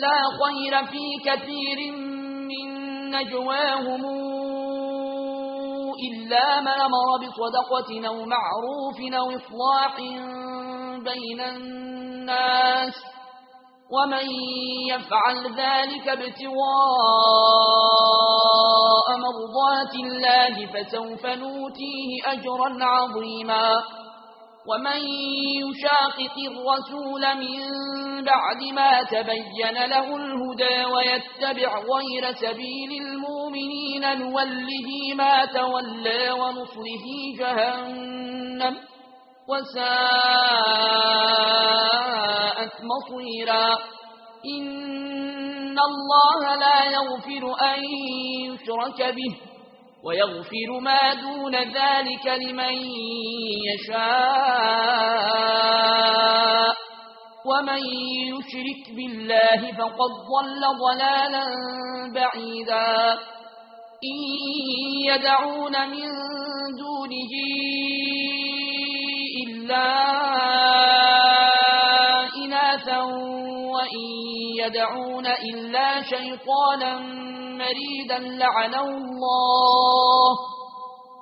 لا خير في كثير من نجواهم إلا ما مر بصدقة أو معروف أو إصلاح بين الناس ومن يفعل ذلك ابتغاء مرضات الله فسوف نوتيه أجرا عظيما ومن يشاقق الرسول من بعد ما تبين له الهدى ويتبع غير سبيل المؤمنين نوله ما تولى ونصره جهنم وساءت مصيرا. إن الله لا يغفر أن يشرك به. ويغفر ما دون ذلك لمن يشاء ومن يشرك بالله فقد ضل ضلالا بعيدا إن يدعون من دونه إلا وإن يدعون إلا شيطانا مريدا لَعَنَهُ الله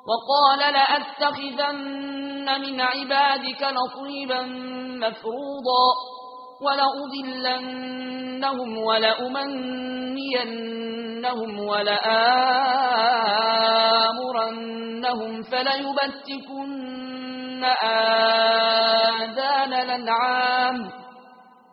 وقال لأتخذن من عبادك نصيبا مفروضا ولأضلنهم ولأمنينهم ولآمرنهم فليبتكن آذان لنعام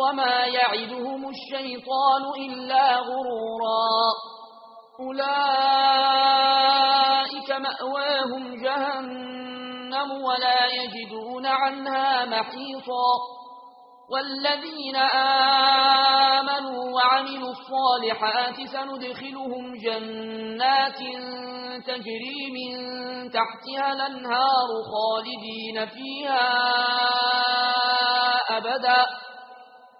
وما يعدهم الشيطان إلا غرورا. أولئك مأواهم جهنم ولا يجدون عنها محيطا. والذين آمنوا وعملوا الصالحات سندخلهم جنات تجري من تحتها الأنهار خالدين فيها أبداً.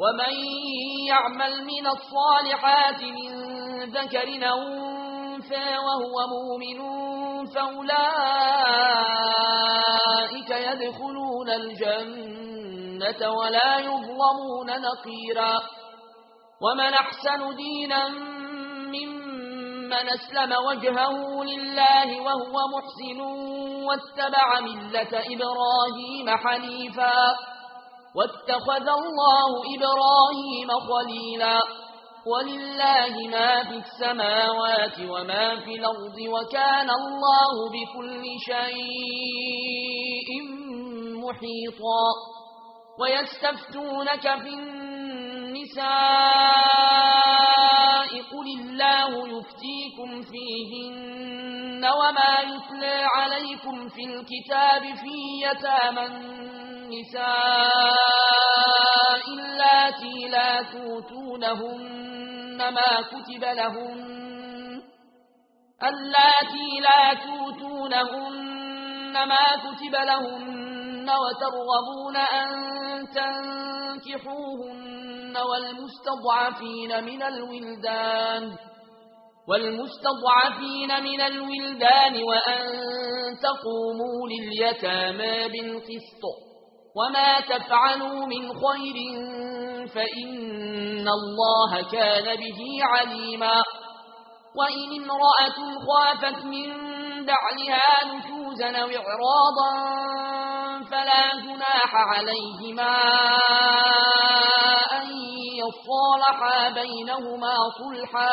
ومن يعمل من الصالحات من ذكر نونفا وهو مؤمن فأولئك يدخلون الجنة ولا يظلمون نقيرا ومن أحسن دينا ممن أسلم وجهه لله وهو محسن واتبع ملة إبراهيم حنيفا واتخذ الله إبراهيم خليلا. ولله ما في السماوات وما في الأرض وكان الله بكل شيء محيطا. ويستفتونك في النساء قل الله يفتيكم فيهن وما يتلى عليكم في الكتاب في يتامى النساء التي لا توتونهن ما كتب لهم التي لا توتونهن ما كتب لهن وترغبون أن تنكحوهن والمستضعفين من الولدان والمستضعفين من الولدان وأن تقوموا لليتامى بالقسط وما تفعلوا من خير فإن الله كان به عليما وإن امرأة خافت من بعلها نشوزا وإعراضا فلا جناح عليهما أن يصالحا بينهما صلحا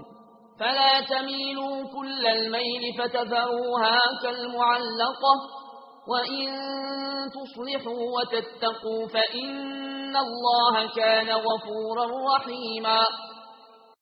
فلا تميلوا كل الميل فتذروها كالمعلقة. وإن تصلحوا وتتقوا فإن الله كان غفورا رحيما.